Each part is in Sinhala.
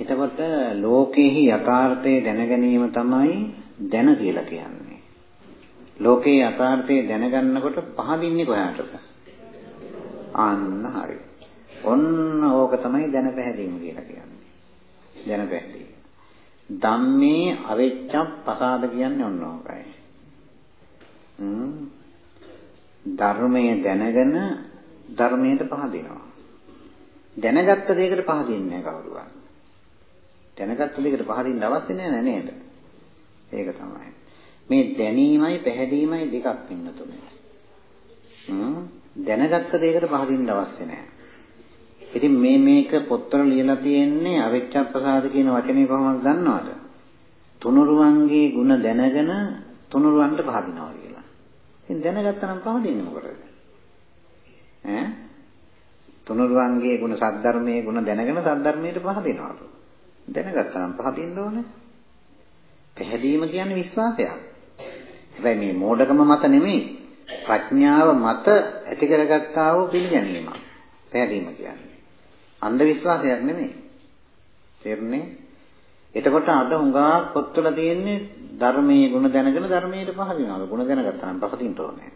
එතකොට ලෝකෙහි යථාර්ථය දැන ගැනීම තමයි දැන කියලා කියන්නේ. ලෝකේ යථාර්ථය දැනගන්නකොට පහදින්නේ කොහාටද? අන්න හරි. ඔන්න ඕක තමයි දැන පැහැදීම කියලා කියන්නේ. දැන පැහැදීම. ධම්මේ අවෙච්ඡ පසාද කියන්නේ ඔන්න ඕකයි. හ්ම්. ධර්මයේ දැනගෙන ධර්මයට පහදිනවා. දැනගත්ත දෙයකට පහදින්නේ නැහැ කවුරුවත්. දැනගත්ත දෙයකට පහදින්න අවශ්‍ය නැහැ නේද? ඒක තමයි. මේ දැනීමයි පැහැදීමයි දෙකක් ඉන්න තුනේ. හ්ම් දැනගත්ත දෙයකට පහදින්න අවශ්‍ය නැහැ. ඉතින් මේ මේක පොත්වල ලියලා තියෙන්නේ අවිච්ඡප්පසාද කියන වචනේ කොහොමද දන්නවද? තුනුරුවන්ගේ ಗುಣ දැනගෙන තුනුරුවන්ට පහදිනවා කියලා. ඉතින් දැනගත්තා නම් පහදින්නේ මොකටද? ඈ? තුනුරුවන්ගේ ಗುಣ සද්ධර්මයේ ಗುಣ දැනගෙන සද්ධර්මයට පහදිනවලු. දැනගත්තා නම් පහදින්න ඕනේ. පැහැදීම කියන්නේ විශ්වාසයක්. හැබැයි මේ මෝඩකම මත නෙමෙයි ප්‍රඥාව මත ඇති කරගත්තා වූ පිළිගැනීම. පැහැදීම කියන්නේ. අන්ධ විශ්වාසයක් නෙමෙයි. තේරුණේ? එතකොට අද හුඟා පොත්වල තියෙන්නේ ධර්මයේ ಗುಣ දැනගෙන ධර්මයට පහදිනවා. ಗುಣ දැනගත්තා නම් පහදින්න ඕනේ.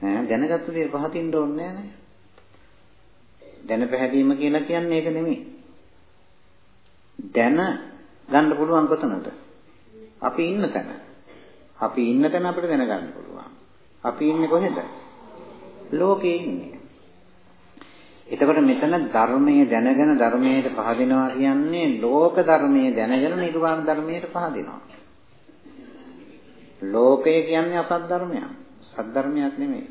ඈ දැනගත්ත දේ පහදින්න ඕනේ නෑ දැන පැහැදීම කියලා කියන්නේ ඒක නෙමෙයි. දැන ගන්න පුළුවන් කොතනද? අපි ඉන්න තැන. අපි ඉන්න තැන අපිට දැනගන්න පුළුවන්. අපි ඉන්නේ කොහෙද? ලෝකේ ඉන්නේ. එතකොට මෙතන ධර්මයේ දැනගෙන ධර්මයට පහදිනවා කියන්නේ ලෝක ධර්මයේ දැනගෙන නිර්වාණ ධර්මයට පහදිනවා. ලෝකය කියන්නේ අසත් ධර්මයක්. සත් ධර්මයක් නෙමෙයි.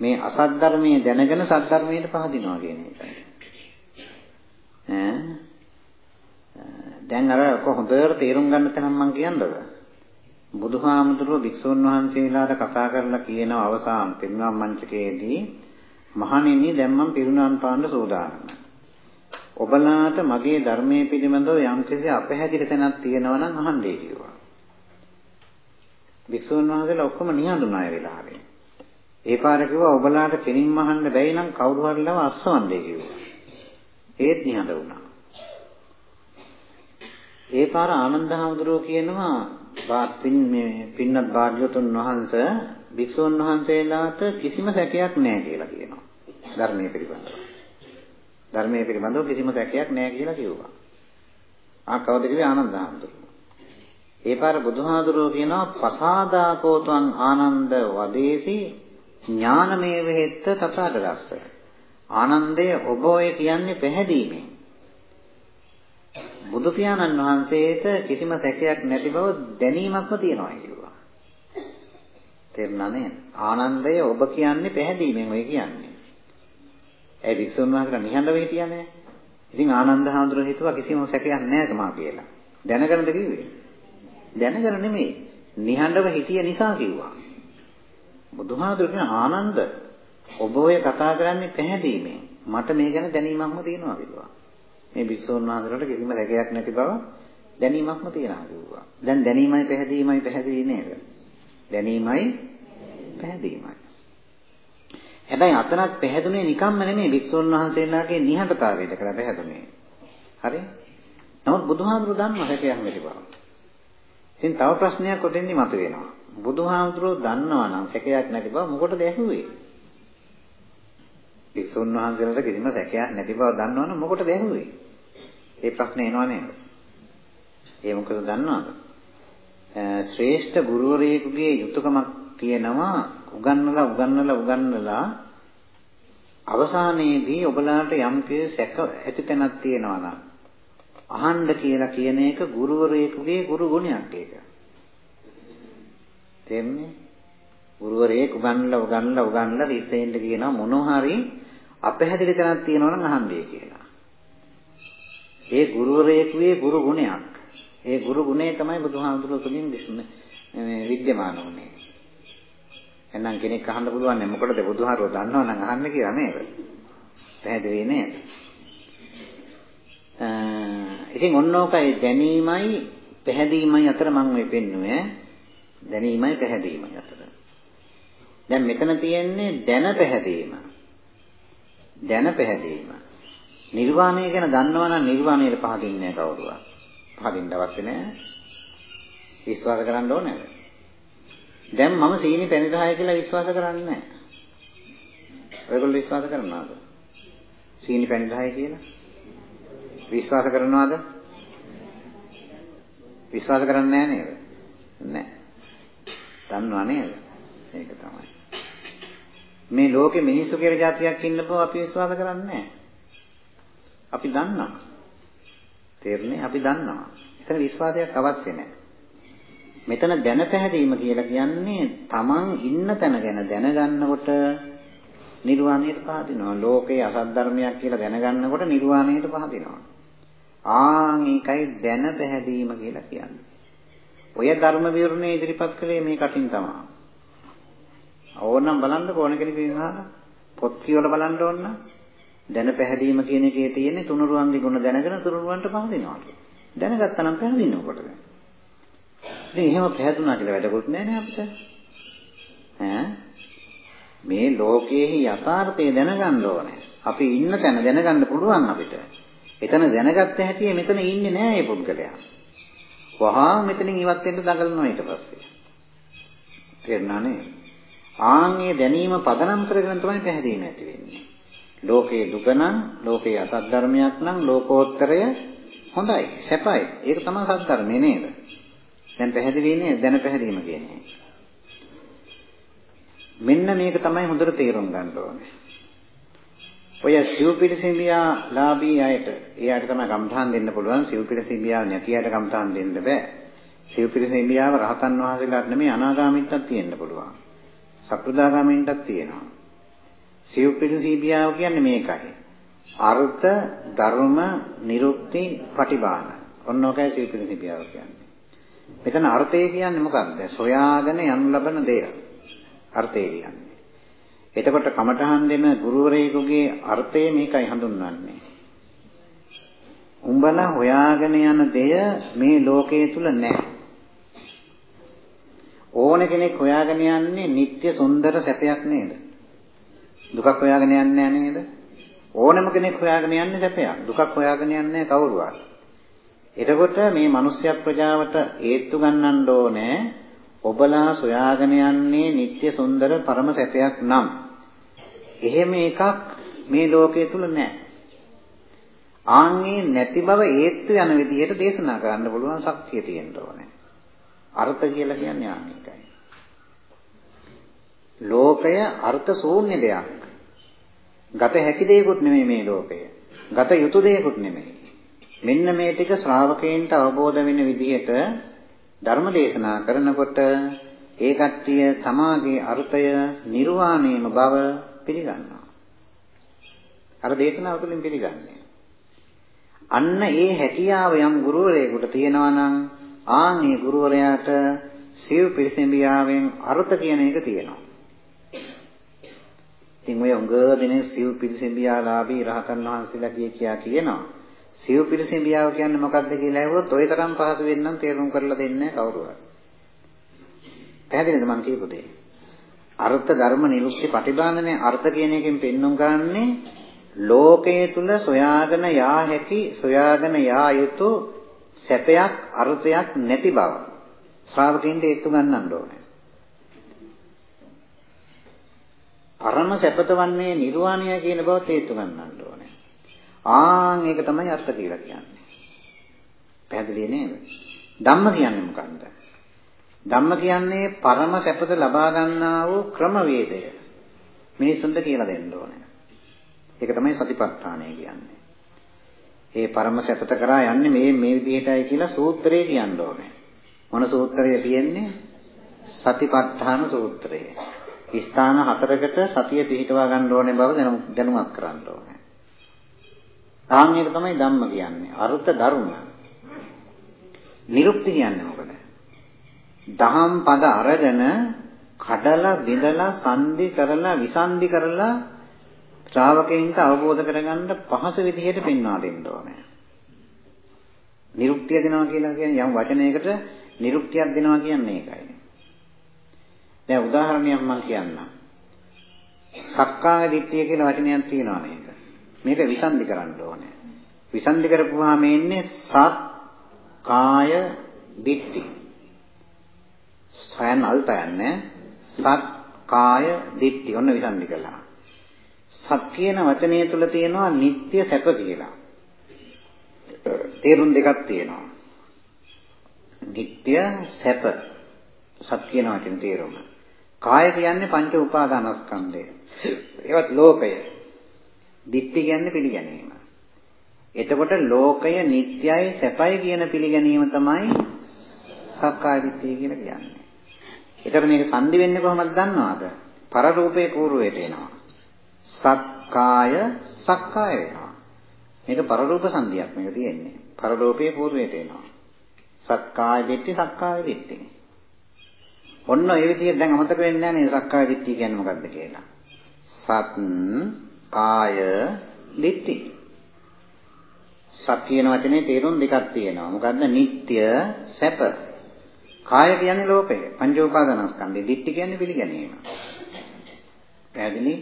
මේ අසත් ධර්මයේ දැනගෙන සත් ධර්මයට පහදිනවා කියන එකයි. ඈ දැන් අර කොහොමද තේරුම් ගන්න තැන මම කියන්නද? බුදුහාමුදුරුවෝ භික්ෂුන් වහන්සේලාට කතා කරලා කියන අවසාන පිරිනමම් මංචකයේදී මහණෙනි දැන් මම පිරිනමම් පාන්න සූදානම්යි. ඔබලාට මගේ ධර්මයේ පිළිබඳව යම්කිසි අපහැදිලි තැනක් තියෙනවා නම් අහන්නයි කිව්වා. භික්ෂුන් වහන්සේලා ඔක්කොම නිහඬුනා ඒ වෙලාවේ. ඒ පාර කිව්වා ඔබලාට කෙනින්ම අහන්න බැයි නම් කවුරු හරි ලව අස්සවන්නේ කිව්වා. ඒත් නිහඬ වුණා. ඒ පාර ආනන්ද හැමදෙරෝ කියනවා පින් මේ පින්නත් භාග්‍යවතුන් වහන්සේ භික්ෂුන් වහන්සේලාට කිසිම සැකයක් නැහැ කියලා කියනවා. ධර්මයේ පිළිබඳව. ධර්මයේ පිළිබඳව කිසිම සැකයක් නැහැ කියලා කිව්වා. ආ කවුද කිව්වේ ආනන්ද හැමදෙරෝ. ඒ පාර බුදුහාඳුරෝ කියනවා පසාදාකෝතං ආනන්ද වදේසි ඥානමේ වෙහෙත්ත තථාගතස්ස. ආනන්දය ඔබ ඔය කියන්නේ පැහැදීමෙන්. බුදු පියාණන් වහන්සේට කිසිම සැකයක් නැති බව දැනීමක්ම තියෙනවා කිව්වා. තේරුණා නේද? ආනන්දය ඔබ කියන්නේ පැහැදීමෙන් ඔය කියන්නේ. ඒ වික්ෂුන් වහන්සේලා නිහඬව හිටියානේ. ඉතින් ආනන්ද හාමුදුරුවෝ හිතුවා කිසිම සැකයක් නැහැ කමා කියලා. දැනගෙනද කිව්වේ? දැනගෙන නෙමෙයි. නිහඬව හිටිය නිසා කිව්වා. බුදුහාමුදුරුවෝ කියන ආනන්ද ඔබ ඔය කතා කරන්නේ පැහැදීමෙන්. මට මේ ගැන දැනීමක්ම තියෙනවා කිව්වා. මේ භික්ෂුන් වහන්සේලාට කිසිම රැකයක් නැති බව දැනීමක්ම තියෙනවා කිව්වා. දැන් දැනීමයි පැහැදීමයි පැහැදිලි නේද? දැනීමයි පැහැදීමයි. හැබැයි අතනක් පැහැදුනේ නිකම්ම නෙමෙයි භික්ෂුන් වහන්සේලාගේ නිහඬතාවයට කියලා පැහැදුනේ. හරි? නමුත් බුදුහාමුදුරුවෝ දන්නවා රැකයක් නැති බව. ඉතින් තව ප්‍රශ්නයක් ඔතෙන්දි මතුවෙනවා. බුදුහාමුදුරුවෝ දන්නවා නම් සැකයක් නැති බව මොකටද ඇහුවේ? වික්ෂුන් වහන්සේලාට කිසිම සැකයක් නැති බව දන්නවනම් මොකටද ඇහුවේ? ඒ ප්‍රශ්නේ එනවා නේද? ඒ මොකද දන්නවද? ශ්‍රේෂ්ඨ ගුරුවරයෙකුගේ යුතුයකමක් තියෙනවා උගන්වලා උගන්වලා උගන්වලා අවසානයේදී ඔබලාට යම් සැක ඇති තැනක් තියෙනවා නම් අහන්න කියලා කියන එක ගුරුවරයෙකුගේ ගුරු ගුණයක් ඒක. තේන්නේ? ගුරුවරයෙක් උගන්ලා උගන්ලා උගන්ලා ඉස්සෙන්ට කියනවා මොනවා හරි අපහැදිලි තැනක් තියෙනවා නම් අහන්නේ කියලා. ඒ ගුරුවරයෙකුගේ ගුරු ගුණයක්. ඒ ගුරු ගුණය තමයි බුදුහාමුදුරුවෝ තුලින් මේ විද්‍යමාන වුනේ. එහෙනම් කෙනෙක් අහන්න පුළුවන් නේ මොකටද බුදුහාරෝ දන්නව නම් අහන්න කියලා නේද? පැහැදිලි නේද? ඉතින් ඔන්නෝකයි දැනීමයි පැහැදීමයි අතර මම මේ පෙන්නුවේ දැනීමයි පැහැදීමයි අතර. දැන් මෙතන තියෙන්නේ දැන පැහැදීම. දැන පැහැදීම. නිර්වාණය ගැන දන්නවා නම් නිර්වාණයට පහදින්නේ නැහැ කවුරුවත්. පහදින්න අවශ්‍ය නැහැ. විශ්වාස කරන්න ඕනේ. දැන් මම සීනි පැණි 10 කියලා විශ්වාස කරන්නේ නැහැ. ඔයගොල්ලෝ විශ්වාස කරනවද? සීනි පැණි 10 කියලා? විශ්වාස කරනවද? විශ්වාස කරන්නේ නැහැ නේද? නැහැ. දන්නව නේද? ඒක තමයි. මේ ලෝකෙ මිනිස්සු කියලා જાතියක් ඉන්න බව අපි විශ්වාස කරන්නේ නැහැ. අපි දන්නවා. තේරුණේ? අපි දන්නවා. එතන විශ්වාසයක් අවශ්‍ය නැහැ. මෙතන දැන පැහැදීම කියලා කියන්නේ Taman ඉන්න තැන ගැන දැනගන්නකොට නිර්වාණයට පහදිනවා. ලෝකේ අසත් ධර්මයක් කියලා දැනගන්නකොට නිර්වාණයට පහදිනවා. ආන් ඒකයි දැන පැහැදීම කියලා කියන්නේ. ඔය ධර්ම විවරණය ඉදිරිපත් කළේ මේ කටින් තමයි. ඕනනම් බලන්න ඕන කෙනෙකුගෙන් අහලා පොත් කියවලා බලන්න ඕන නම් දැන පැහැදීම කියන එකේ තියෙන්නේ තුනුරුවන්ගේ ගුණ දැනගෙන තුනුරුවන්ට පහදිනවා කියලා. දැනගත්තා නම් පැහැදින්න මොකටද? ඉතින් එහෙම පැහැදුනා කියලා වැඩකුත් නැහැ නේ අපිට. ඈ මේ ලෝකයේ යථාර්ථය දැනගන්න ඕනේ. අපි ඉන්න තැන දැනගන්න පුළුවන් අපිට. එතන දැනගත්ත හැටි මෙතන ඉන්නේ නෑ මේ පුද්ගලයා. වහා මෙතනින් ඉවත් වෙන්න දඟලනවා ඊට පස්සේ. තේරුණා නේද? ආන්ගේ දැනීම පදනම් කරගෙන තමයි පැහැදීම ඇති වෙන්නේ. ලෝකේ දුක නම්, ලෝකේ අසත් ධර්මයක් නම් ලෝකෝත්තරය හොඳයි, සැපයි. ඒක තමයි සත්‍ය ධර්මේ නේද? දැන් පැහැදිලි නේද? දැන පැහැදීම කියන්නේ. මෙන්න මේක තමයි හොඳට තේරුම් ගන්න ඕනේ. ඔය සිව්පිලිසිඹියා ලාභී අයට එයාට තමයි කම්ඨාන් දෙන්න පුළුවන් සිව්පිලිසිඹියාව නැති අයට කම්ඨාන් දෙන්න බෑ සිව්පිලිසිඹියාව රහතන් වහන්සේලාට නෙමෙයි අනාගාමීන්ටත් තියෙන්න පුළුවන් සකෘදාගාමීන්ටත් තියෙනවා. සිව්පිලිසිඹියාව කියන්නේ මේකයි. අර්ථ ධර්ම නිරුක්ති පටිභාන ඔන්න ඔකයි සිව්පිලිසිඹියාව කියන්නේ. මෙතන අර්ථය කියන්නේ මොකක්ද? සොයාගෙන යනු ලබන දෙය. අර්ථය කියන්නේ. එතකොට කමඨහන් දෙන ගුරුවරයෙකුගේ අර්ථය මේකයි හඳුන්වන්නේ. උඹලා හොයාගෙන යන දෙය මේ ලෝකයේ තුල නැහැ. ඕන කෙනෙක් හොයාගෙන යන්නේ නিত্য සුන්දර සැපයක් නේද? දුකක් හොයාගෙන යන්නේ නේද? ඕනම කෙනෙක් හොයාගෙන යන්නේ සැපයක්. දුකක් හොයාගෙන යන්නේ කවුරුවත්. එතකොට මේ මිනිස්යා ප්‍රජාවට හේතු ගන්නන්න ඕනේ ඔබලා සොයාගෙන යන්නේ නিত্য සුන්දර පරම සැපයක් නම්. එහෙම එකක් මේ ලෝකයේ තුල නැහැ. ආන්ගේ නැති බව හේතු යන විදිහට දේශනා කරන්න පුළුවන් ශක්තිය තියෙන්න ඕනේ. අර්ථ කියලා කියන්නේ ආනිකයි. ලෝකය අර්ථ ශූන්‍ය දෙයක්. ගත හැකි දෙයක්ුත් නෙමෙයි මේ ලෝකය. ගත යුතු දෙයක්ුත් නෙමෙයි. මෙන්න මේ ටික ශ්‍රාවකයන්ට අවබෝධ වෙන විදිහට ධර්ම දේශනා කරනකොට ඒ කට්ටිය තමාගේ අර්ථය නිර්වාණයම බව පිළිගන්නවා. අර දේශනාව තුළින් පිළිගන්නේ. අන්න ඒ හැකියාව යම් ගුරුවරයෙකුට තියෙනවා නම් ආනි ගුරුවරයාට සිව් පිරිසිඹියාවෙන් අර්ථ කියන එක තියෙනවා. ඉතින් ඔය උඟ දෙනේ සිව් පිරිසිඹියාලාභී රහතන් වහන්සේලා කිය කියා කියනවා. සිව් පිරිසිඹියාව කියන්නේ මොකක්ද කියලා ඇහුවොත් ඔය තරම් පහසු වෙන්නම් තේරුම් කරලා දෙන්නේ කවුරුවත්. පැහැදිලිද මම කියපු දේ? අර්ථ ධර්ම නිරුක්ති ප්‍රතිබාධනේ අර්ථ කියන එකෙන් පෙන්වුම් කරන්නේ ලෝකයේ තුල සොයාගෙන යා හැකි සොයාගෙන යා යුතු සැපයක් අර්ථයක් නැති බව ශ්‍රාවකින්ට ඒත්තු ගන්නන්න ඕනේ. පරම සැපත වන්නේ නිර්වාණය කියන බව තේතු ගන්නන්න ඕනේ. ආන් ඒක තමයි අර්ථ කියලා කියන්නේ. පැහැදිලි නේද? ධම්ම කියන්නේ මොකන්ද? ධම්ම කියන්නේ පරම සැපත ලබා ගන්නා වූ ක්‍රමවේදය. මිනිසුන්ට කියලා දෙන්න ඕනේ. ඒක තමයි සතිපට්ඨානය කියන්නේ. ඒ පරම සැපත කරා යන්නේ මේ මේ විදිහටයි කියලා සූත්‍රය කියන්න ඕනේ. මොන සූත්‍රය තියෙන්නේ? සතිපට්ඨාන සූත්‍රය. ස්ථාන හතරකට සතිය පිහිටවා ගන්න ඕනේ බව දැනුමක් කරන්න ඕනේ. ආන් ඒක තමයි ධම්ම කියන්නේ. අර්ථ ධර්ම. නිරුක්ති කියන්නේ මොකද? දහම් පද අරගෙන කඩලා බිඳලා සංදි කරලා විසන්දි කරලා ශ්‍රාවකයන්ට අවබෝධ කරගන්න පහසු විදිහට පෙන්වා දෙන්න ඕනේ. නිරුක්තිය දෙනවා කියලා කියන්නේ යම් වචනයකට නිරුක්තියක් දෙනවා කියන්නේ ඒකයි. දැන් උදාහරණයක් මම කියන්නම්. සක්කාය දිට්ඨිය කියලා වචනයක් තියෙනවා නේද? මේක විසන්ධි කරන්න ඕනේ. විසන්ධි කරපුවාම එන්නේ සත් කාය දිට්ඨි. සයන් අල්තයන්නේ සත් කාය දිට්ඨි. ඔන්න විසන්ධි කළා. සත් කියන වචනය තුල තියෙනවා නিত্য සැප කියලා. තේරුම් දෙකක් තියෙනවා. නিত্য සැප සත් කියන වචනේ තේරුම. කාය කියන්නේ පංච උපාදානස්කන්ධය. ඒවත් ලෝකය. දිට්ඨි කියන්නේ පිළිගැනීම. එතකොට ලෝකය නিত্যයි සැපයි කියන පිළිගැනීම තමයි සක්කාය දිට්ඨිය කියලා කියන්නේ. ඒතර මේක සංදි වෙන්නේ කොහොමද දන්නවද? පරරූපේ කූරුවේට එනවා. සක්කාය සක්කාය වෙනවා. මේක පරලෝක සංදියක් මේක තියෙන්නේ. පරලෝකයේ పూర్වයට එනවා. සක්කාය දිට්ඨි සක්කාය දිට්ඨි. ඔන්න ඒ විදිහට දැන් අමතක වෙන්නේ නැහැ නේද සක්කාය දිට්ඨිය කියන්නේ මොකද්ද කියලා. සත් කාය දිට්ඨි. සත් කියන වචනේ තේරුම් දෙකක් තියෙනවා. මොකද්ද? නিত্য සැප. කාය කියන්නේ ලෝකය. පංච උපාදානස්කන්ධය. දිට්ඨි කියන්නේ පිළිගැනීම. පැහැදිලි?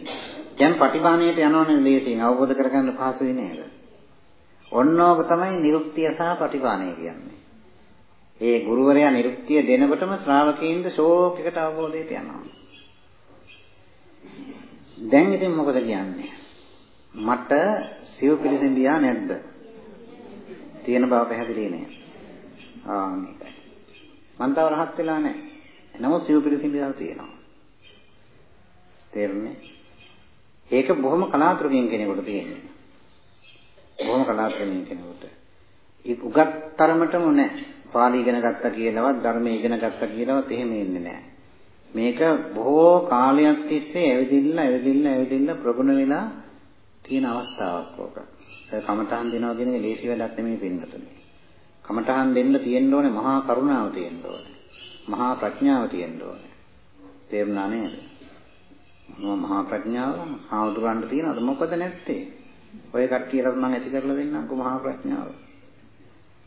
දැන් පටිභාණයට යනවනේ ලේසියෙන් අවබෝධ කරගන්න පහසුයි නේද? ඔන්නෝක තමයි නිරුක්තිය සහ පටිභාණය කියන්නේ. ඒ ගුරුවරයා නිරුක්තිය දෙනකොටම ශ්‍රාවකීන්ද ෂෝක් එකට අවබෝධයට යනවා. දැන් ඉතින් මොකද කියන්නේ? මට සිව් පිළිසෙඹියා නැද්ද? තියෙන බව පැහැදිලි නෑ. ආ මේකයි. මං තව රහත් වෙලා නැහැ. නමුත් සිව් පිළිසෙඹියා තියෙනවා. තේරුණේ? ඒක බොහොම කලාතුරකින් කෙනෙකුට තියෙන්නේ. බොහොම කලාතුරකින් කෙනෙකුට. ඒක උගත් තරමටම නැහැ. පාලි ඉගෙන ගත්තා කියලාවත් ධර්මය ඉගෙන ගත්තා කියලාවත් එහෙම ඉන්නේ නැහැ. මේක බොහෝ කාලයක් තිස්සේ ඇවිදින්න ඇවිදින්න ඇවිදින්න ප්‍රගුණ වෙලා තියෙන අවස්ථාවක් ඕක. ඒ කමඨහන් දෙනවා කියන එක ලේසි වැඩක් නෙමෙයි පින්නතුනේ. කමඨහන් දෙන්න තියෙන්න ඕනේ මහා කරුණාව තියෙන්න ඕනේ. මහා ප්‍රඥාව තියෙන්න ඕනේ. තේරුණා නේද? මහා ප්‍රඥාව හාමුදුරන්ට තියෙනවද මොකද නැත්තේ? ඔය කට්ටියට මම ඇති කරලා දෙන්නම්කෝ මහා ප්‍රඥාව.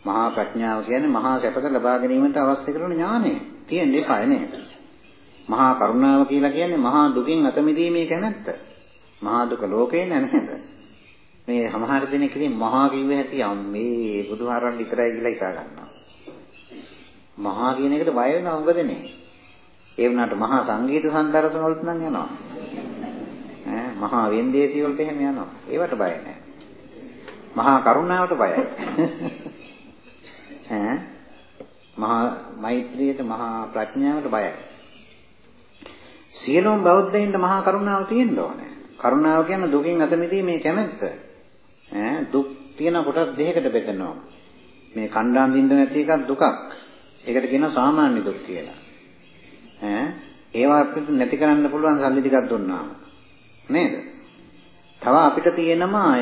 මහා ප්‍රඥාව කියන්නේ මහා සැපත ලබා ගැනීමට අවශ්‍ය කරන ඥානය. තියෙන්න එපා නේද? මහා කරුණාව කියලා කියන්නේ මහා දුකින් අත මිදීමේ කැමැත්ත. මහා දුක ලෝකේ නෑ නේද? මේ සමහර දෙනෙක් ඉතින් මහා කිව්ව හැටි අම්මේ බුදුහාරන් විතරයි කියලා හිතා ගන්නවා. මහා කියන එකට බය වෙනව මොකද නේ? ඒ වුණාට මහා සංගීත සම්දර්ශන වලට නම් යනවා. ඈ මහා වෙන්දේසි වලට එහෙම යනවා. ඒවට බය නැහැ. මහා කරුණාවට බයයි. ඈ මහා මෛත්‍රියට මහා ප්‍රඥාවට බයයි. සියලුම බෞද්ධයින්ට මහා කරුණාව තියෙන්න ඕනේ. කරුණාව කියන්නේ දුකින් අත මිදීමේ කැමැත්ත. ඈ දුක් තියෙන කොටස් දෙකකට බෙදෙනවා. මේ කණ්ඩාම් දින්න නැති එකක් දුකක්. ඒකට කියනවා සාමාන්‍ය දුක් කියලා. ඈ ඒවා අපිට නැති කරන්න පුළුවන් සල්ලි ටිකක් දුන්නාම. නේද? තව අපිට තියෙනවා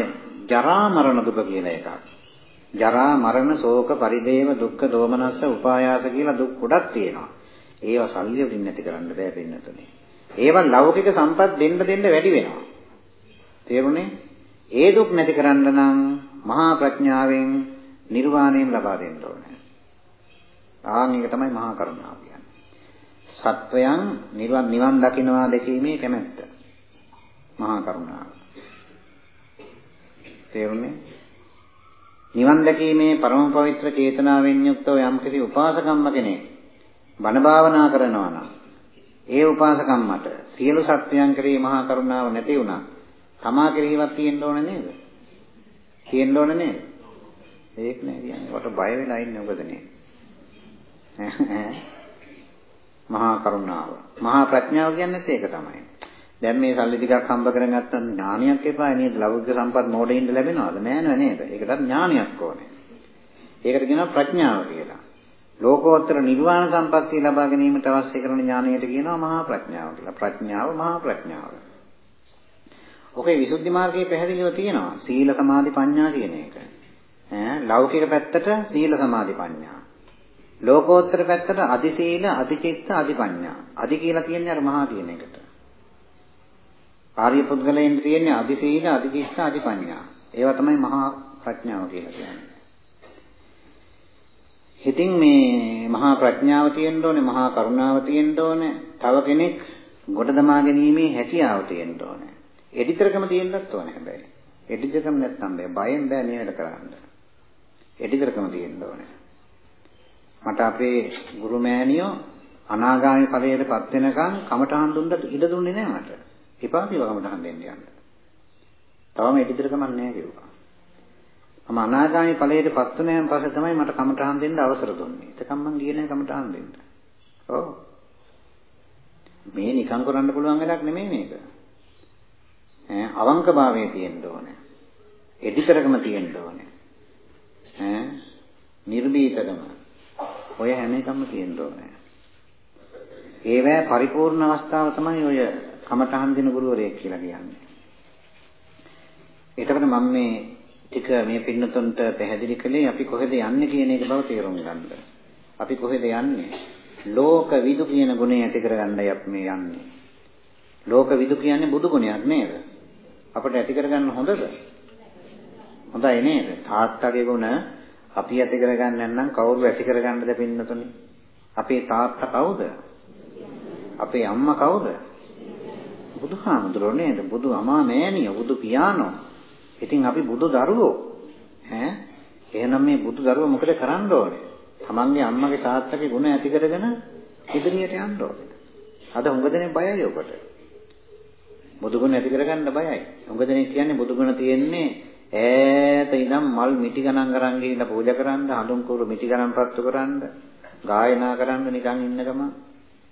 ජරා මරණ දුක කියලා එකක්. ජරා මරණ ශෝක පරිදේව දුක්ඛ දෝමනස්ස උපායාස කියලා දුක් ගොඩක් තියෙනවා. ඒවා සල්ලි වලින් නැති කරන්න බෑ පින්නතුනේ. ඒවා ලෞකික සම්පත් දෙන්න දෙන්න වැඩි වෙනවා. තේරුණේ? ඒ දුක් නැති කරන්න නම් මහා ප්‍රඥාවෙන් නිර්වාණයෙන් ලබා දෙන්න ඕනේ. ආන් එක තමයි මහා කරුණාව කියන්නේ. සත්වයන් නිවන් නිවන් දකින්නවා දැකීමේ කැමැත්ත. මහා කරුණාව. තේරුණේ? නිවන් දැකීමේ පරම පවිත්‍ර චේතනාවෙන් යුක්තව යම්කිසි උපාසකම්ම කෙනෙක් බණ භාවනා කරනවා නම් ඒ උපාසකම්මට සියලු සත්වයන් කෙරෙහි මහා කරුණාව නැති වුණා. තමා කෙරෙහිවත් තියෙන්න ඕන නේද? තියෙන්න ඕන නේද? ඒක නෑ කියන්නේ. වට බය වෙලා ඉන්නේ මොකද නේ? මහා කරුණාව. මහා ප්‍රඥාව කියන්නේ ඒක තමයි. දැන් මේ සල්ලි ටිකක් හම්බ කරගත්තම ඥානියක් එපා නේද? ලෞකික සම්පත් මොඩින්ද ලැබෙනවද? නෑ නේද? ඒකටත් ඥානියක් ඕනේ. ඒකට කියනවා ප්‍රඥාව කියලා. ලෝකෝත්තර නිර්වාණ සම්පත්තිය ලබා ගැනීමට අවශ්‍ය කරන ඥානයට කියනවා මහා ප්‍රඥාව කියලා. ප්‍රඥාව මහා ප්‍රඥාව. ඔකේ විසුද්ධි මාර්ගයේ පැහැදිලිව තියෙනවා සීල සමාධි ප්‍රඥා කියන එක. ඈ ලෞකික පැත්තට සීල සමාධි ප්‍රඥා. ලෝකෝත්තර පැත්තට අදි සීල, අදි චිත්ත, අදි ප්‍රඥා. අදි කියලා කියන්නේ අර මහා කියන එකට. ආර්ය පුද්ගලයන් තියෙන්නේ අදි සීල, අදි චිත්ත, අදි ප්‍රඥා. ඒවා තමයි මහා ප්‍රඥාව කියලා කියන්නේ. ඉතින් මේ මහා ප්‍රඥාව තියෙන්න ඕනේ, මහා කරුණාව තියෙන්න ඕනේ. තව කෙනෙක් ගොඩ දමා ගැනීමේ හැකියාව තියෙන්න ඕනේ. එඩිතරකම තියෙන්නත් ඕනේ හැබැයි. එඩිතරකම නැත්තම් බෑ. බයෙන් බෑ නේද කරන්න. එඩිතරකම තියෙන්න ඕනේ. මට අපේ ගුරු මෑණියෝ අනාගාමි ඵලයටපත් වෙනකන් කමටහන් දුන්නත් ඉඩ දුන්නේ නැහැ මට. එපා කිව්වා කමටහන් දෙන්න යන්න. තවම එඩිතරකම නැහැ කිව්වා. මම අනාගාමි ඵලයටපත් වුණාන් පස්සේ තමයි මට කමටහන් දෙන්න අවසර දුන්නේ. එතකම් මං ගියේ නැහැ කමටහන් දෙන්න. ඔව්. මේ නිකන් කරන්න පුළුවන් වැඩක් නෙමෙයි මේක. ඈ අවංකභාවයේ තියෙන්න ඕනේ. එඩිතරකම තියෙන්න ඕනේ. ඈ නිර්භීතකම. ඔය හැම එකම තියෙන්න ඕනේ. ඒවැ පරිපූර්ණ අවස්ථාව තමයි ඔය කමඨහන් දෙන ගුරුවරයෙක් කියලා කියන්නේ. එතකොට මම මේ ටික මේ පින්නතුන්ට පැහැදිලි කළේ අපි කොහෙද යන්නේ කියන එක බව තේරුම් ගන්න. අපි කොහෙද යන්නේ? ලෝක විදු කියන ගුණය ඇති කරගන්නයි අපි මේ යන්නේ. ලෝක විදු කියන්නේ බුදු ගුණයක් නේද? අපිට ඇති කරගන්න හොඳද? හොඳයි නේද? තාත්තගේ ගුණ අපි ඇති කරගන්න නැත්නම් කවුරු ඇති කරගන්නද පින්නතුනේ? අපේ තාත්තා කවුද? අපේ අම්මා කවුද? බුදුහාමුදුරෝ නේද? බුදු අමා මෑණියෝ, බුදු පියාණෝ. ඉතින් අපි බුදු දරුවෝ. ඈ එහෙනම් මේ බුදු දරුවෝ මොකද කරන්න ඕනේ? තමන්ගේ අම්මගේ තාත්තගේ ගුණ ඇති කරගෙන ඉදිරියට යන්න ඕනේ. අද හුඟ දෙනෙක් බයයි ඔකට. බුදු ගුණ ඇති කරගන්න බයයි. හුඟ දෙනෙක් කියන්නේ බුදු ගුණ තියෙන්නේ ඈත ඉඳන් මල් මිටි ගණන් අරන් ගිහිල්ලා පූජා කරන්න, හඳුන් කුරු මිටි ගණන් පත්තු කරන්න, ගායනා කරන්න නිකන් ඉන්න ගමන්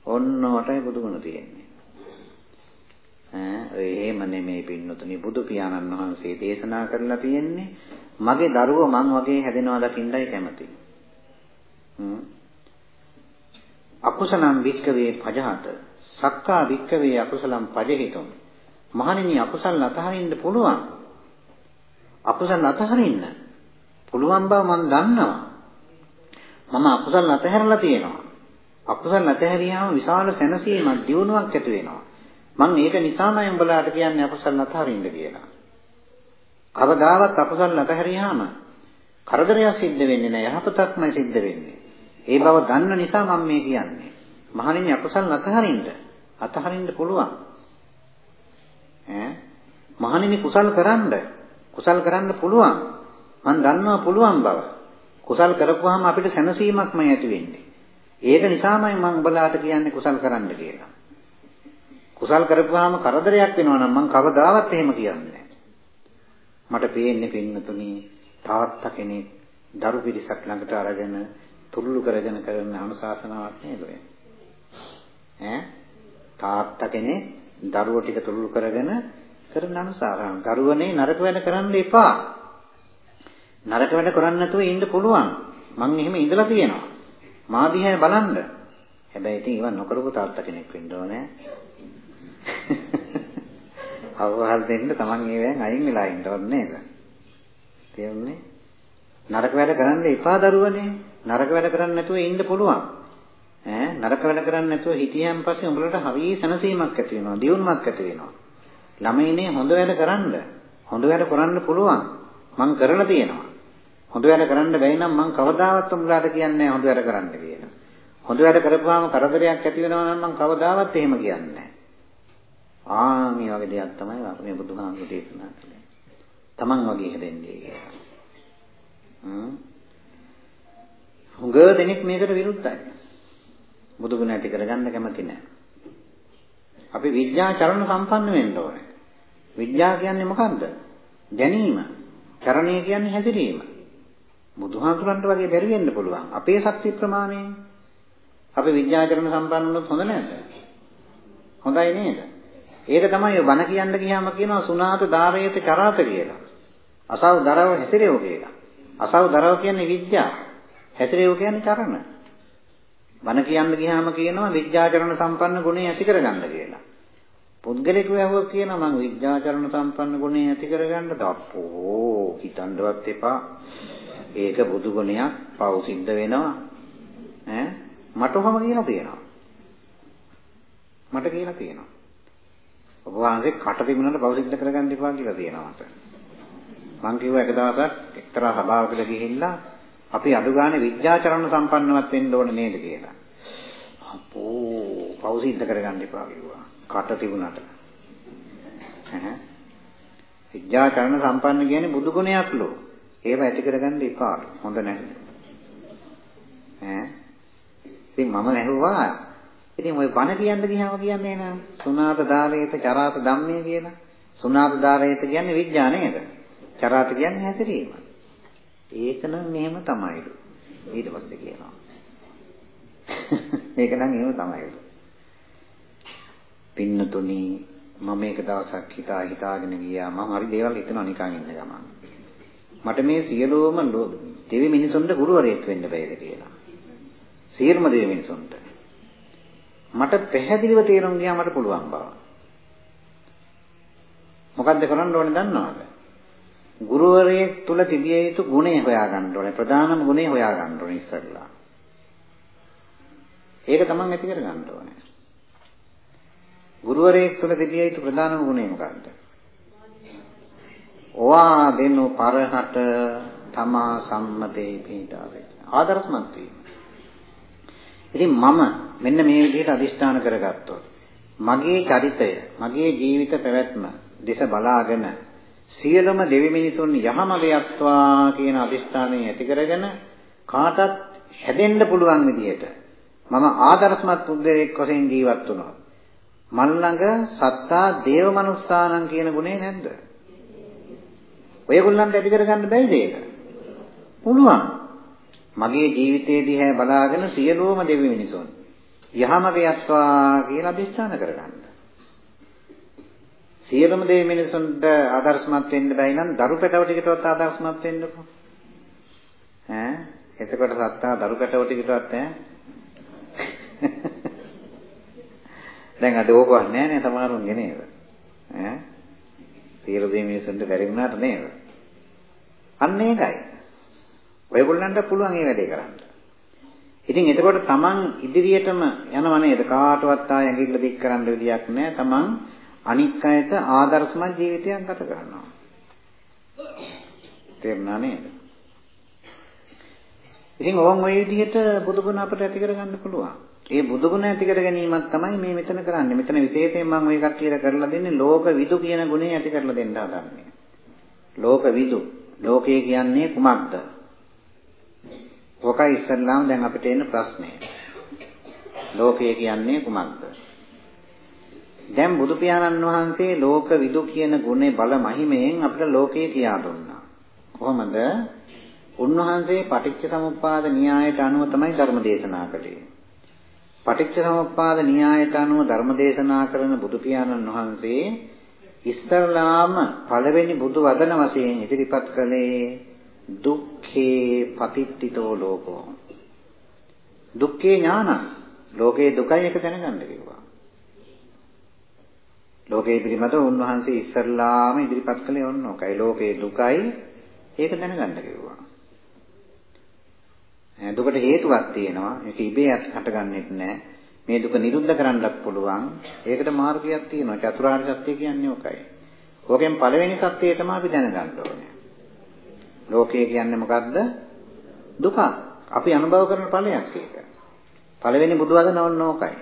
ඔන්න ඔටයි බුදු ගුණ තියෙන්නේ. ඈ එහෙම නෙමෙයි පින්නතුනි. බුදු පියාණන් වහන්සේ දේශනා කරලා තියෙන්නේ මගේ දරුවෝ මං වගේ හැදෙනවා දකින්නයි කැමති. අකුසලම් වික්කවේ පජහත. සක්කා වික්කවේ අකුසලම් පජහිතුම්. මහණෙනි අකුසල් අතහරින්න පුළුවන්? අකුසල් අතහරින්න පුළුවන් බව මම දන්නවා මම අකුසල් අතහැරලා තියෙනවා අකුසල් අතහැරියාම විශාල සැනසීමක් දියුණුවක් ඇති වෙනවා මම ඒක නිසාමයි උඹලාට කියන්නේ අකුසල් අතහරින්න කියලා කවදාවත් අකුසල් අතහැරියාම කරදරයක් සිද්ධ වෙන්නේ නැහැ යහපතක්මයි සිද්ධ වෙන්නේ ඒ බව දන්න නිසා මම මේ කියන්නේ. මහණෙනි අකුසල් අතහරින්න. අතහරින්න පුළුවන්. ඈ මහණෙනි කුසල් කරන්න. කුසල් කරන්න පුළුවන්. මම දන්නවා පුළුවන් බව. කුසල් කරපුවාම අපිට සැනසීමක්මයි ඇති වෙන්නේ. ඒක නිසාමයි මම උඹලාට කියන්නේ කුසල් කරන්න කියලා. කුසල් කරපුවාම කරදරයක් වෙනවා නම් මම කවදාවත් එහෙම කියන්නේ මට පේන්නේ පින්නතුනි තාත්තා කෙනෙක් දරු පිරිසක් ළඟට අරගෙන තුල්ලු කරගෙන කරන අනුශාසනාවක් නේද ඔය? ඈ තාත්තා කෙනෙක් දරුවෝ ටික තුල්ලු කරගෙන කරන අනුශාසනාව. දරුවනේ නරක වැඩ කරන්න එපා. නරක වැඩ කරන්න නැතුව ඉන්න පුළුවන්. මං එහෙම ඉඳලා තියෙනවා. මා දිහා බලන්න. හැබැයි ඉතින් ඉවන් නොකරපු තාත්තා කෙනෙක් වෙන්න ඕනේ. අවවහල් දෙන්න තමන් ඒවෙන් අයින් වෙලා ඉන්න ඕනේ නේද? තේරුණේ? නරක වැඩ කරන්න එපා දරුවනේ. නරක වැඩ කරන්නේ නැතුව ඉන්න පුළුවන්. ඈ නරක වැඩ කරන්නේ නැතුව හිටියන් පස්සේ උඹලට හරිය සැනසීමක් ඇති වෙනවා, දියුණුවක් ඇති වෙනවා. ළමයිනේ හොඳ වැඩ කරන්න. හොඳ වැඩ කරන්න පුළුවන්. මං කරලා තියෙනවා. හොඳ වැඩ කරන්න බැයි නම් මං කවදාවත් උඹලාට කියන්නේ හොඳ වැඩ කරන්න කියලා. හොඳ වැඩ කරපුවාම කරදරයක් ඇති වෙනවා නම් මං කවදාවත් එහෙම කියන්නේ නැහැ. ආ මේ වගේ දෙයක් තමයි මේ බුදුහාමුදුරු දේශනා කළේ. Taman වගේ හැදෙන්නේ කියලා. හ්ම් හුඟ දෙනෙක් මේකට විරුද්ධයි. බුදු ගුණ ඇති කරගන්න කැමති නැහැ. අපි විද්‍යා චරණ සම්පන්න වෙන්න ඕනේ. විද්‍යාව කියන්නේ මොකක්ද? දැනීම. චරණය කියන්නේ හැදිරීම. බුදුහාමුදුරන්ට වගේ බැරි වෙන්න පුළුවන්. අපේ ශක්ති ප්‍රමාණය. අපි විද්‍යාචරණ සම්පන්න වුණොත් හොඳ නැද්ද? හොඳයි නේද? ඒක තමයි බණ කියන්න ගියාම කියනවා සුණාත ධාරයේත චරාත කියලා. අසව් දරව හැසිරෙව කියලා. අසව් දරව කියන්නේ විද්‍යාව. හැසිරෙව කියන්නේ චරණ. බණ කියන්න ගියාම කියනවා විද්‍යාචරණ සම්පන්න ගුණය ඇති කරගන්න කියලා. පුද්ගලිකව ඇහුවා කියනවා මම විද්‍යාචරණ සම්පන්න ගුණය ඇති කරගන්න දප්පෝ හිතන්නවත් එපා. ඒක බුදු ගුණයක් පව් සිද්ධ වෙනවා. ඈ මට ඔහම කියලා තියෙනවා. මට කියලා තියෙනවා. ඔබ වහන්සේ කට තිබුණාට පව් සිද්ධ කරගන්න එපා කියලා තියෙනවා මට. මං කිව්වා එක දවසක් එක්තරා සභාවකට ගිහිල්ලා අපි අඩු ගානේ විද්‍යාචරණ සම්පන්නවත් වෙන්න ඕනේ නේද කියලා. අපෝ පෞසිද්ධ කරගන්න එපා කිව්වා. කට තිබුණාට. විද්‍යා චරණ සම්පන්න කියන්නේ බුදු ගුණයක්ලු. ඒව ඇති කරගන්න එපා. හොඳ නැහැ. ඈ ඉතින් මම ඇහුවා ඉතින් ওই බණ කියන්න ගියාම කියන්නේ නෑ සුණාත දාරේත චරාත ධම්මේ කියලා. සුණාත දාරේත කියන්නේ විඥා නේද? චරාත කියන්නේ හැසිරීම. ඒක නම් මෙහෙම තමයිලු. ඊට පස්සේ කියනවා. මේක නම් එහෙම තමයිලු. පින්නතුනි මම එක දවසක් හිතා හිතාගෙන ගියා මම හරි දේවල් හිතනවා නිකන් ඉන්න ගමන්. මට මේ සියලුම දෙවි මිනිසුන්ට ගුරුවරයෙක් වෙන්න බෑද කියලා. සියලුම දෙවි මිනිසුන්ට. මට පැහැදිලිව තේරුම් ගියා මට පුළුවන් බව. මොකද්ද කරන්න ඕනේ දන්නවද? ගුරුවරයෙක් තුල තිබිය යුතු ගුණය හොයාගන්න ඕනේ. ප්‍රධානම ගුණය හොයාගන්න ඕනේ ඉස්සෙල්ලා. ඒක තමන් ඇති කරගන්න ඕනේ. ගුරුවරයෙක් තුල තිබිය යුතු ප්‍රධානම ගුණය මොකක්ද? ඔවා දෙනු පරහට තමා සම්මතේ පිටා වෙයි. ආදර්ශමත් වීම. ඉතින් මම මෙන්න මේ විදිහට අදිෂ්ඨාන කරගත්තොත් මගේ චරිතය, මගේ ජීවිත පැවැත්ම දෙස බලාගෙන සියලුම දෙවි මිනිසුන් යහමග යත්වා කියන අදිෂ්ඨානය ඇති කරගෙන කාටත් හැදෙන්න පුළුවන් විදිහට මම ආදර්ශමත් පුද්ගලයෙක් වශයෙන් ජීවත් වුණා. මන් ළඟ සත්තා දේව මනුස්සානං කියන ගුණේ නැද්ද? ඔයගොල්ලන්ට ඇති කරගන්න බැයිද ඒක? පුළුවන්. මගේ ජීවිතයේ දිහා බලාගෙන සියලුම දෙවි මිනිසුන් යහමග යත්වා කියලා අධිෂ්ඨාන කරගන්න. සියලුම දෙවි මිනිසුන්ට ආදර්ශමත් වෙන්න බැයි නම් දරු පැටව ටිකටවත් ආදර්ශමත් වෙන්නකෝ. ඈ එතකොට සත්තා දරු පැටව ටිකටවත් ඈ දැන් අද ඕකවත් නැහැ නේ සමහරුන්ගේ නේද? ඈ සියලු දෙවි මිනිසුන්ට බැරි වුණාට නේද? අන්න ඒකයි. ඔයගොල්ලන්ට පුළුවන් මේ වැඩේ කරන්න. ඉතින් එතකොට තමන් ඉදිරියටම යනව නේද? කාටවත් ආය ඇඟිල්ල දික් කරන්න විදියක් නැහැ. තමන් අනික් අයට ආදර්ශමත් ජීවිතයක් ගත කරනවා. තේරුණා නේද? ඉතින් ඕන් ওই විදිහට බුදුගුණ අපිට ඇති කරගන්න පුළුවන්. ඒ බුදුගුණ ඇති කර ගැනීමක් තමයි මේ මෙතන කරන්නේ. මෙතන විශේෂයෙන් මම ඔය කට්ටියට කරලා දෙන්නේ ලෝක විදු කියන ගුණය ඇති කරලා දෙන්න හදන්නේ. ලෝක විදු. ලෝකය කියන්නේ කුමක්ද? ඔකයි ඉස්සල්ලාම දැන් අපිට එන ප්‍රශ්නේ. ලෝකය කියන්නේ කුමක්ද? දැන් බුදු පියාණන් වහන්සේ ලෝක විදු කියන ගුණේ බල මහිමයෙන් අපිට ලෝකය කියා දුන්නා. කොහොමද? උන්වහන්සේ පටිච්ච සමුප්පාද න්‍යායට අනුව තමයි ධර්ම දේශනා කළේ. පටිච්ච සමුප්පාද න්‍යායට අනුව ධර්ම දේශනා කරන බුදු පියාණන් වහන්සේ ඉස්සරලාම පළවෙනි බුදු වදන වශයෙන් ඉදිරිපත් කළේ දුක්ඛේ පතිට්ඨිතෝ ලෝකෝ දුක්ඛේ ඥාන ලෝකේ දුකයි එක දැනගන්න කිව්වා ලෝකේ පිළිබඳව උන්වහන්සේ ඉස්සල්ලාම ඉදිරිපත් කළේ ඔන්න ඔකයි ලෝකේ දුකයි. ඒක දැනගන්න කිව්වා. දුකට හේතුවක් තියෙනවා. ඒක ඉබේ හටගන්නෙත් නෑ. මේ දුක නිරුද්ධ කරන්නත් පුළුවන්. ඒකට මාර්ගයක් තියෙනවා. චතුරාර්ය සත්‍ය කියන්නේ ඔකයි ඕකෙන් පළවෙනි සත්‍යය තමයි අපි දැනගන්න ඕනේ. ලෝකය කියන්නේ මොකද්ද? දුක. අපි අනුභව කරන ඵලයක් ඒක. පළවෙනි බුදුවදන ඕන ඕකයි.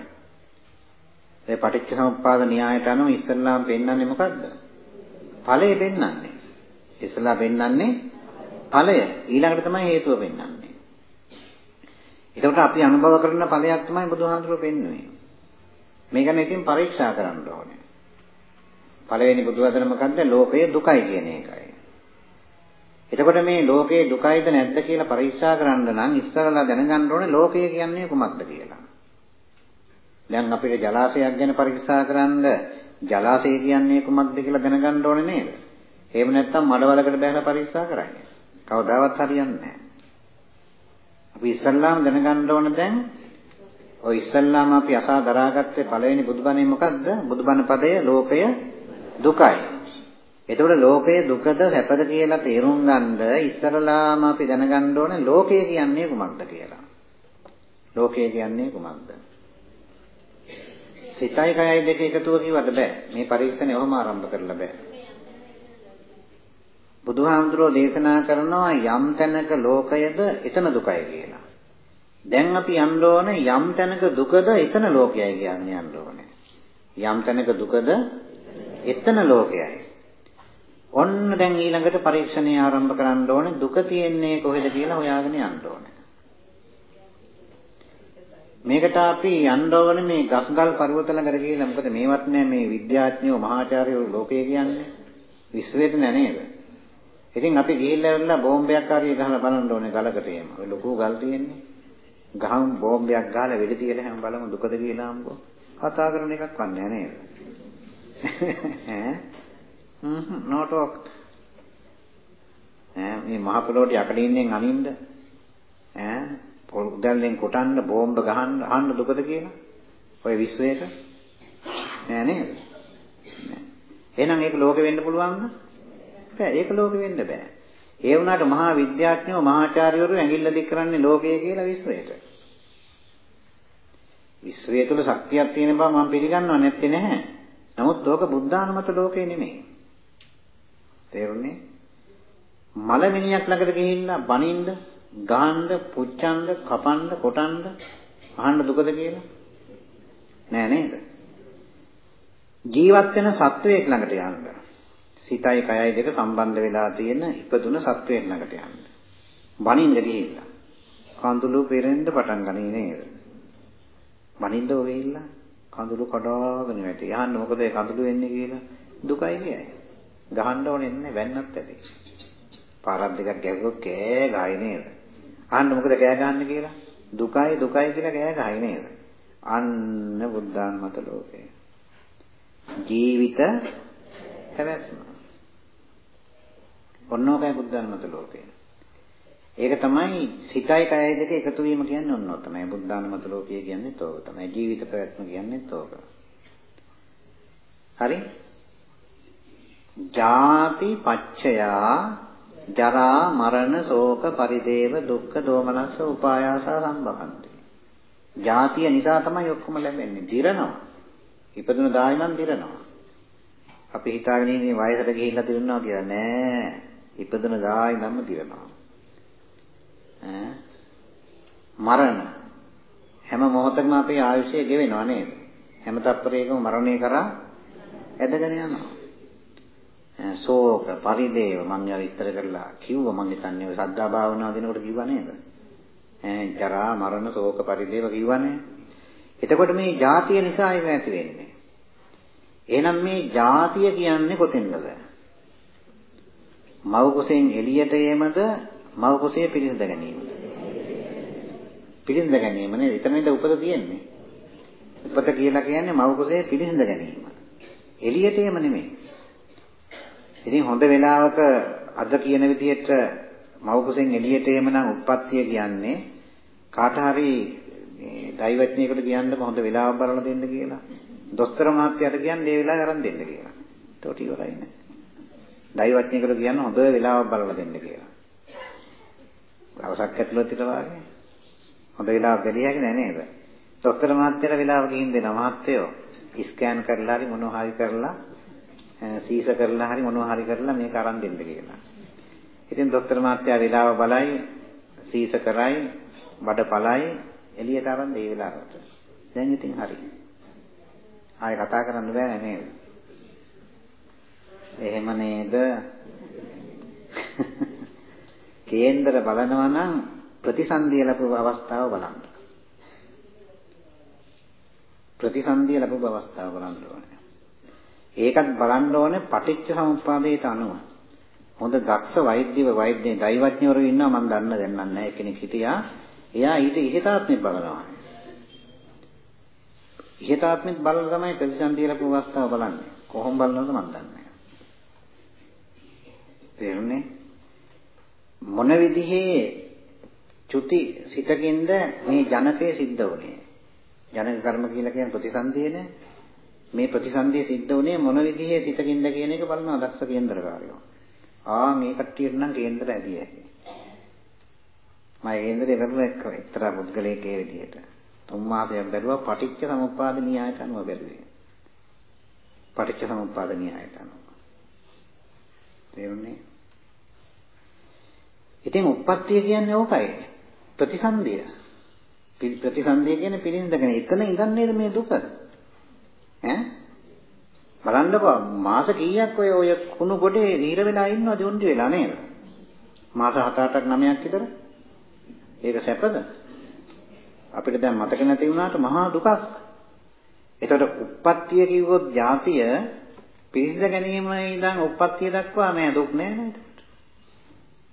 ඒ පටිච්ච සමුප්පාද න්‍යායට අනුව ඉස්සල්ලාම පෙන්වන්නේ මොකද්ද? ඵලය පෙන්වන්නේ. ඉස්සල්ලා පෙන්වන්නේ ඵලය. ඊළඟට තමයි හේතුව පෙන්වන්නේ. එතකොට අපි අනුභව කරන ඵලයක් තමයි බුදුහාමුදුරුවෝ පෙන්වන්නේ. මේක නම් ඉතින් පරීක්ෂා කරන්න ඕනේ. පළවෙනි බුදුවදන මොකද්ද? ලෝකය දුකයි කියන එකයි. එතකොට මේ ලෝකයේ දුකයිද නැද්ද කියලා පරීක්ෂා කරන්න නම් ඉස්සරලා දැනගන්න ඕනේ ලෝකය කියන්නේ කුමක්ද කියලා. දැන් අපිට ජලාශයක් ගැන පරීක්ෂා කරන්න ජලාශය කියන්නේ කුමක්ද කියලා දැනගන්න ඕනේ නේද? එහෙම නැත්නම් මඩවලකට බැලලා පරීක්ෂා කරන්නේ. කවදාවත් හරියන්නේ නැහැ. අපි ඉස්සල්ලාම දැනගන්න ඕන දැන් ඔය ඉස්සල්ලාම අපි අසා දරාගත්තේ පළවෙනි බුදුබණේ මොකද්ද? බුදුබණ පදය ලෝකය දුකයි. එතකොට ලෝකයේ දුකද සැපද කියලා තේරුම් ගන්නද ඉස්සරලාම අපි දැනගන්න ඕනේ ලෝකය කියන්නේ කුමක්ද කියලා. ලෝකය කියන්නේ කුමක්ද? සිතයි කයයි දෙක එකතුව කිව්වට බෑ. මේ පරීක්ෂණය ඔහොම ආරම්භ කරලා බෑ. බුදුහාමුදුරෝ දේශනා කරනවා යම් තැනක ලෝකයද එතන දුකයි කියලා. දැන් අපි යන්න ඕනේ යම් තැනක දුකද එතන ලෝකයයි කියන්නේ යන්න ඕනේ. යම් තැනක දුකද එතන ලෝකයයි. ඔන්න දැන් ඊළඟට පරීක්ෂණය ආරම්භ කරන්න ඕනේ දුක තියෙන්නේ කොහෙද කියලා හොයාගෙන යන්න ඕනේ. මේකට අපි යන්න ඕනේ මේ ගස්ගල් පර්වත ළඟට ගිහිල්ලා මොකද මේවත් නෑ මේ විද්‍යාඥයෝ මහාචාර්යෝ ලෝකයේ කියන්නේ විශ්වයට නෑ නේද? ඉතින් අපි ගිහිල්ලා ඉවරලා බෝම්බයක් හරි ගහලා බලන්න ඕනේ ගලකට එහෙම. ඔය ලොකු ගල් තියෙන්නේ. ගහමු බෝම්බයක් ගහලා වෙඩි තියලා හැම බලමු දුකද කියලා අම්බෝ. කතා කරන එකක් වන්නේ නෑ නේද? ඈ හ්ම් no talk. ඈ මේ මහ පොළොවට යකඩින්නෙන් අනින්න ඈ උදැල්ලෙන් කොටන්න බෝම්බ ගහන්න අහන්න දුකද කියලා? ඔය විශ්වයට නෑ නේද? නෑ. එහෙනම් ඒක ලෝකෙ වෙන්න පුළුවන්ද? බෑ. ඒක ලෝකෙ වෙන්න බෑ. ඒ වුණාට මහා විද්‍යාඥයෝ මහාචාර්යවරු ඇඟිල්ල දික් කරන්නේ ලෝකය කියලා විශ්වයට. විශ්වය තුල ශක්තියක් තියෙන බව මම පිළිගන්නව නැත්තේ නැහැ. නමුත් ඕක බුද්ධානුමත ලෝකේ නෙමෙයි. තේරුණේ? මලමිනියක් ළඟට ගිහිල්ලා බනින්න, ගහන්න, පුච්චන්න, කපන්න, කොටන්න අහන්න දුකද කියලා? නෑ නේද? ජීවත් වෙන සත්වයෙක් ළඟට යන්න. සිතයි කයයි දෙක සම්බන්ධ වෙලා තියෙන ඉපදුන සත්වයෙක් ළඟට යන්න. බනින්න ගිහිල්ලා. කඳුළු පෙරෙන්න පටන් ගනී නේද? බනින්න වෙයිලා කඳුළු කඩාගෙන වැටේ. යහන්න මොකද ඒ කඳුළු වෙන්නේ කියලා දුකයි කියයි. ගහන්න ඕනේ නැහැ වැන්නත් ඇති. පාරක් දෙකක් ගැහුවොත් කෑ ගහයි නේද? අහන්න මොකද කෑ ගහන්නේ කියලා? දුකයි දුකයි කියලා කෑ ගහයි නේද? අන්න බුද්ධාන්මත ලෝකේ. ජීවිත පැවැත්ම. ඔන්නෝකයි බුද්ධාන්මත ලෝකේ. ඒක තමයි සිතයි කයයි දෙක එකතු වීම කියන්නේ ඔන්නෝ තමයි. බුද්ධානුමත ලෝකය කියන්නේ තෝක තමයි. ජීවිත පැවැත්ම කියන්නේ තෝක. හරි? ජාති පච්චයා ජරා මරණ ශෝක පරිදේව දුක්ඛ දෝමනස්ස උපායාස සම්බහන්ති. ජාතිය නිසා තමයි ඔක්කොම ලැබෙන්නේ. දිරනවා. ඉපදුන දායි නම් දිරනවා. අපි හිතාගෙන ඉන්නේ වයසට ගිහිල්ලා දිරනවා කියලා නෑ. ඉපදුන දායි නම් දිරනවා. මරණ හැම මොහොතකම අපේ ආයුෂය ගෙවෙනවා නේද? හැම තත්පරයකම මරණය කරා ඇදගෙන යනවා. ශෝක පරිදේව මම යා විස්තර කරලා කිව්ව මම හිතන්නේ ඔය සද්දා භාවනාව දෙනකොට කිව්වා නේද? ඈ ජරා මරණ ශෝක පරිදේව කිව්වනේ. එතකොට මේ ජාතිය නිසා ඒක ඇති වෙන්නේ. එහෙනම් මේ ජාතිය කියන්නේ කොතෙන්ද? මව් කුසෙන් එළියට යෑමද මව කුසයේ පිළිඳ ගැනීම. පිළිඳ ගැනීම නේද? එතන නේද උපත තියෙන්නේ. උපත කියලා කියන්නේ මව කුසයේ පිළිඳ ගැනීම. එළියට එම නෙමෙයි. ඉතින් හොඳ වෙලාවක අද කියන විදිහට මව කුසෙන් එළියට එම නම් උප්පත්තිය කියන්නේ කාට හරි මේ ඩයිවර්ට්නියකට කියන්න හොඳ වෙලාවක් බලලා දෙන්න කියලා. දොස්තර මහත්තයාට කියන්නේ ඒ වෙලාව අරන් දෙන්න කියලා. ඒකට ඉවරයි නේ. ඩයිවර්ට්නියකට කියන්න හොඳ වෙලාවක් බලලා දෙන්න කියලා. දවසක් ඇතුළත ඉතලා වාගේ. හොඳ වෙලාවක් බැලිය හැකි නෑ නේද? ડોක්ටර් මහත්තයාලා වෙලාව ගිහින් දෙනවා මහත්තයෝ. ස්කෑන් කරලා හරි මොනවා හරි කරලා සීස කරලා හරි මොනවා හරි කරලා මේක අරන් දෙන්න කියලා. ඉතින් ડોක්ටර් මහත්තයා වෙලාව බලයි සීස කරයි බඩ පළයි එළියට අරන් දෙයි වෙලාවට. දැන් ඉතින් හරි. ආයෙ කතා කරන්න බෑ නේද? එහෙම නේද? කේන්දර බලනවා නම් ප්‍රතිසන්දිය ලැබුව අවස්ථාව බලන්න. ප්‍රතිසන්දිය ලැබුව අවස්ථාව බලන්න ඕනේ. ඒකත් බලන්න ඕනේ පටිච්ච සමුප්පාදයට අනුව. හොඳ දක්ෂ වෛද්‍යව වෛද්‍ය දෛවඥවරු ඉන්නවා මම දන්න දැන් නැහැ කෙනෙක් හිටියා. එයා ඊට ඉහතාත්මෙත් බලනවා. ඉහතාත්මෙත් බලලා තමයි ප්‍රතිසන්දිය ලැබුව අවස්ථාව බලන්නේ. කොහොම බලනවද මම දන්නේ නැහැ. තේරුණේ? මොන විදිහේ චුති සිතකින්ද මේ ජනකය සිද්ධ වුනේ ජනක කර්ම කියලා කියන ප්‍රතිසන්දියනේ මේ ප්‍රතිසන්දිය සිද්ධ වුනේ මොන විදිහේ සිතකින්ද කියන එක බලනවා දක්ෂ කේන්දරකාරයෝ ආ මේ කට්ටියට නම් කේන්දර ඇදී ඇති. මම කේන්දරේ බැලුවා එක්තරා පුද්ගලයෙක් ඒ විදිහට. තුන් මාසයක් බැලුවා පටිච්ච සමුප්පාද න්‍යායට අනුව බැලුවේ. පටිච්ච සමුප්පාද න්‍යායට අනුව. තේරුණේ? ඉතින් උප්පත්තිය කියන්නේ ඕකයි. ප්‍රතිසන්දිය. ප්‍රතිසන්දිය කියන්නේ පිළිඳගෙන. එතන ඉඳන් නේද මේ දුක? ඈ බලන්නකෝ මාස කීයක් ඔය ඔය කුණු ගොඩේ දීර වෙලා ඉන්නවද උන්දි වෙලා නේද? මාස 7-8ක් 9ක් විතර. ඒක සැපද? අපිට දැන් මතක නැති වුණාට මහා දුකක්. ඒතකොට උප්පත්තිය කිව්වොත් ජාතිය පිරිසිඳ ගැනීම ඉඳන් උප්පත්තිය දක්වා නෑ දුක් නෑ නේද?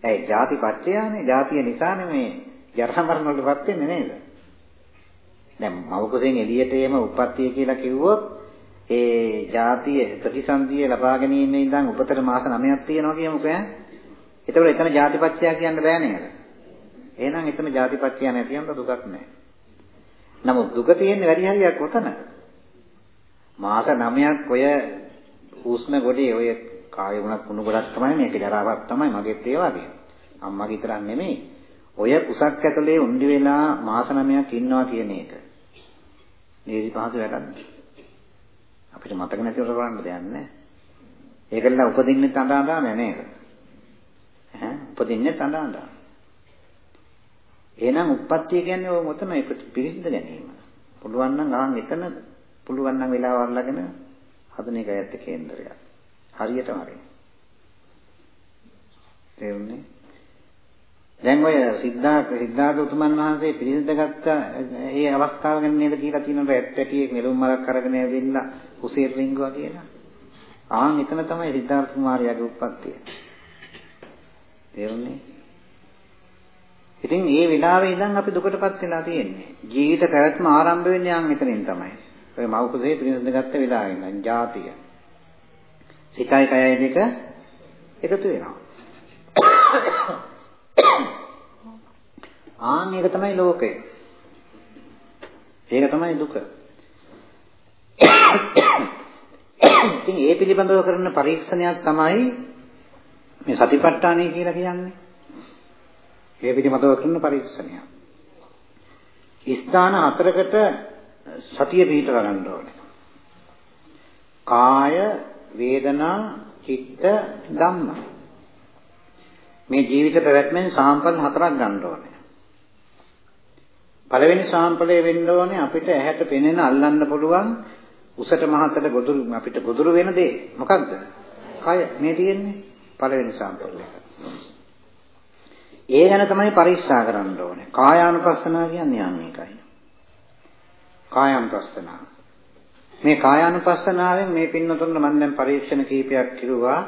ඒ ಜಾති පත්‍යයනේ ಜಾතිය නිසා නෙමේ ජරා මරණ වලටපත් වෙන්නේ නේද? දැන් මව කුසෙන් එළියට එම උප්පත්තිය කියලා කිව්වොත් ඒ ಜಾතිය ප්‍රතිසන්දිය ලබා ගැනීමේ ඉඳන් උපතට මාස 9ක් තියෙනවා කියමුකෝ ඈ. ඒතකොට එතන ಜಾතිපත්ත්‍ය කියන්න බෑ නේද? එහෙනම් එතන ಜಾතිපත්ත්‍ය නැති යන දුකක් නෑ. නමුත් දුක තියෙන්නේ වැඩි හරියක් උතන. මාස 9ක් ඔය හුස්ම ගොඩේ ඔය කාය වුණත් කුණු ගොඩක් තමයි මේක ජරාවක් තමයි මගෙත් ඒ වගේ. අම්මගේ විතරක් නෙමෙයි. ඔය කුසක් ඇතුලේ උන්දි වෙලා මාස 9ක් ඉන්නවා කියන එක. මේ විපාක වැඩක් නෑ. අපිට මතක නැතිවට කරන්න දෙයක් නැහැ. ඒකල උපදින්නේ තඬ අඬා නේද? ඈ උපදින්නේ තඬ අඬා. එහෙනම් උප්පත්තිය කියන්නේ ඔය මොතන පිරිසිදු ගැනීම. පුළුවන් නම් ආන් එතන පුළුවන් නම් වෙලාව අරලාගෙන හදන එක ඇත්ත කේන්දරයක්. හරියටම හරි. තේරුණේ? දැන් ඔය සිද්ධාර්ථ සිද්ධාර්ථ උතුමන් වහන්සේ පිළිඳගත්ත ඒ අවස්ථාව ගැන නේද කියලා තියෙනවා ඇට්ටටියෙක් නෙළුම් මලක් අරගෙන ඇවිල්ලා කුසීර රිංගුවා කියලා. ආන් එතන තමයි සිද්ධාර්ථ කුමාරයාගේ උත්පත්තිය. තේරුණේ? ඉතින් මේ වෙලාවේ ඉඳන් අපි දුකටපත් වෙලා තියෙන්නේ. ජීවිත පැවැත්ම ආරම්භ වෙන්නේ යන් එතනින් තමයි. ඔය මව් කුසේ පිරිනඳගත්ත වෙලාවෙ ඉඳන් ජාතිය. සිතයි කයයි දෙක එකතු වෙනවා. ආන් මේක තමයි ලෝකය. ඒක තමයි දුක. ඉතින් ඒ පිළිබඳව කරන පරීක්ෂණයක් තමයි මේ සතිපට්ඨානය කියලා කියන්නේ. ඒ පිළිබඳව කරන පරීක්ෂණය. ස්ථාන හතරකට සතිය පිහිටව ගන්න ඕනේ. කාය, වේදනා, චිත්ත, ධම්ම. මේ ජීවිත පැවැත්මෙන් සාම්පල් හතරක් ගන්න ඕනේ. පළවෙනි සාම්පලය වෙන්න ඕනේ අපිට ඇහැට පෙනෙන අල්ලන්න පුළුවන් උසට මහතට ගොදුරු අපිට ගොදුරු වෙන දේ. මොකක්ද? කය මේ තියෙන්නේ පළවෙනි සාම්පල් එක. ඒ ගැන තමයි පරීක්ෂා කරන්න ඕනේ. කායානුපස්සනාව කියන්නේ යන්නේ ඒකයි. කායානුපස්සනාව. මේ කායානුපස්සනාවෙන් මේ පින්නතුන් මම දැන් පරීක්ෂණ කීපයක් කිරුවා.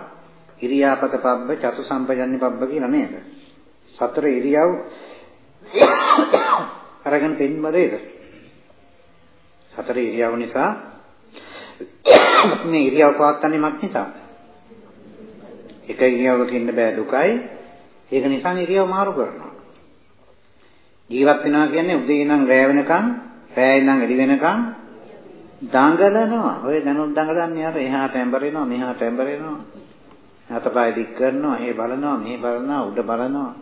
ඉරියාපත පබ්බ, චතු සම්පජන්‍ය පබ්බ කියලා නේද? සතර ඉරියව් අරගෙන පෙන්වරේද? සතර ඉරියව් නිසා මේ ඉරියව් පවත්න්නේ මක් නිසා? එක ඉරියව්වක ඉන්න බෑ දුකයි. ඒක නිසා ඉරියව් මාරු කරනවා. ජීවත් වෙනවා කියන්නේ උදේ ඉඳන් රැ වෙනකන්, රැ ඉඳන් එළි වෙනකන් දඟලනවා. ඔය දැනුත් දඟලන්නේ අර එහාට ඇඹරෙනවා, මෙහාට ඇඹරෙනවා. අතපය දික් කරනවා, එහෙ බලනවා, මෙහෙ බලනවා, උඩ බලනවා.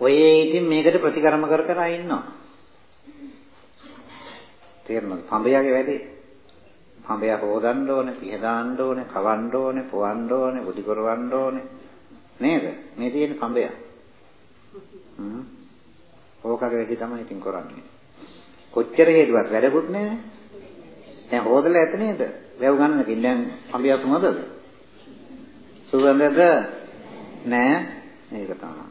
ඔය ඉතින් මේකට ප්‍රතිකර්ම කර කර ඉන්නවා. තේරෙනවද? පඹයාගේ වැඩේ. පඹයා හොදන්න ඕනේ, පිහ දාන්න ඕනේ, කවන්න ඕනේ, පොවන්න ඕනේ, බුදි කරවන්න ඕනේ. නේද? මේ තියෙන පඹයා. හ්ම්. ඕකගේ වැඩි තමයි ඉතින් කරන්නේ. කොච්චර හේතුවක් වැඩකුත් නෑ. දැන් හොදලා ඇත නේද? වැව් ගන්නකින් දැන් පඹයා සුමදද? සුගන්ධද? නෑ. මේක තමයි.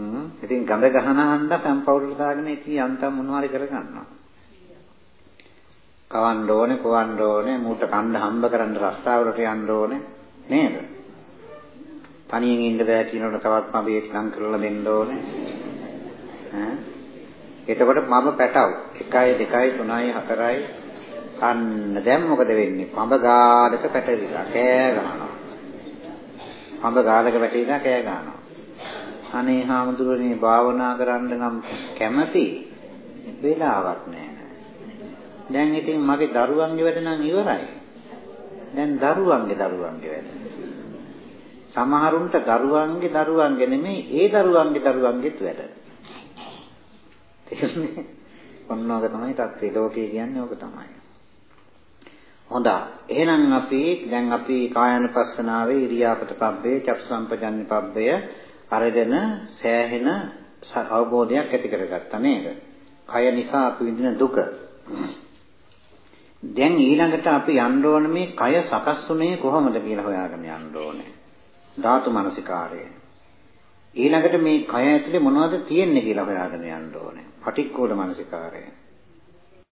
හ්ම්. ඉතින් ගඳ ගහන හන්ද සම්පවුඩර් දාගෙන ඉතින් යන්තම් මොනවාරි කරගන්නවා. කවන්න ඕනේ, කොවන්න ඕනේ, මූට කන්න හම්බ කරන්න රස්තාවලට යන්න ඕනේ නේද? තනියෙන් ඉන්න බෑ කියනකොට තවත් මබේක් ලං කරලා දෙන්න ඕනේ. ඈ එතකොට මම පැටව 1 2 3 4යි අන්න දැන් මොකද වෙන්නේ? පඹ ගාලක පැටලිලා කෑ ගහනවා. පඹ ගාලක පැටලිලා කෑ ගහනවා. අනේ හාමුදුරනේ භාවනා කරන්න නම් කැමති වෙලාවක් නැහැ. දැන් ඉතින් මගේ දරුවන්ගේ වැඩ නම් ඉවරයි. දැන් දරුවන්ගේ දරුවන්ගේ වැඩ. සමහරුන්ට දරුවන්ගේ දරුවන්ගේ නෙමෙයි ඒ දරුවන්ගේ දරුවන්ගේත් වැඩ. තේරුණේ? ඔන්නෝක තමයි தත්ත්වය. ලෝකේ කියන්නේ ඕක තමයි. හොඳයි. එහෙනම් අපි දැන් අපි කායानुපස්සනාවේ ඉරියාපත පබ්බේ චක්සු සම්පජන්‍ය පබ්බය අරගෙන සෑහෙන අවබෝධයක් ඇති කරගත්තා නේද? කය නිසා අපි විඳින දුක. දැන් ඊළඟට අපි යන්න ඕන මේ කය සකස් වුනේ කොහොමද කියලා හොයාගෙන යන්න ඕනේ. ධාතු මනසිකාරය. ඊළඟට මේ කය ඇතුලේ මොනවද තියෙන්නේ කියලා හොයාගෙන යන්න ඕනේ. පටික්කෝල මනසිකාරය.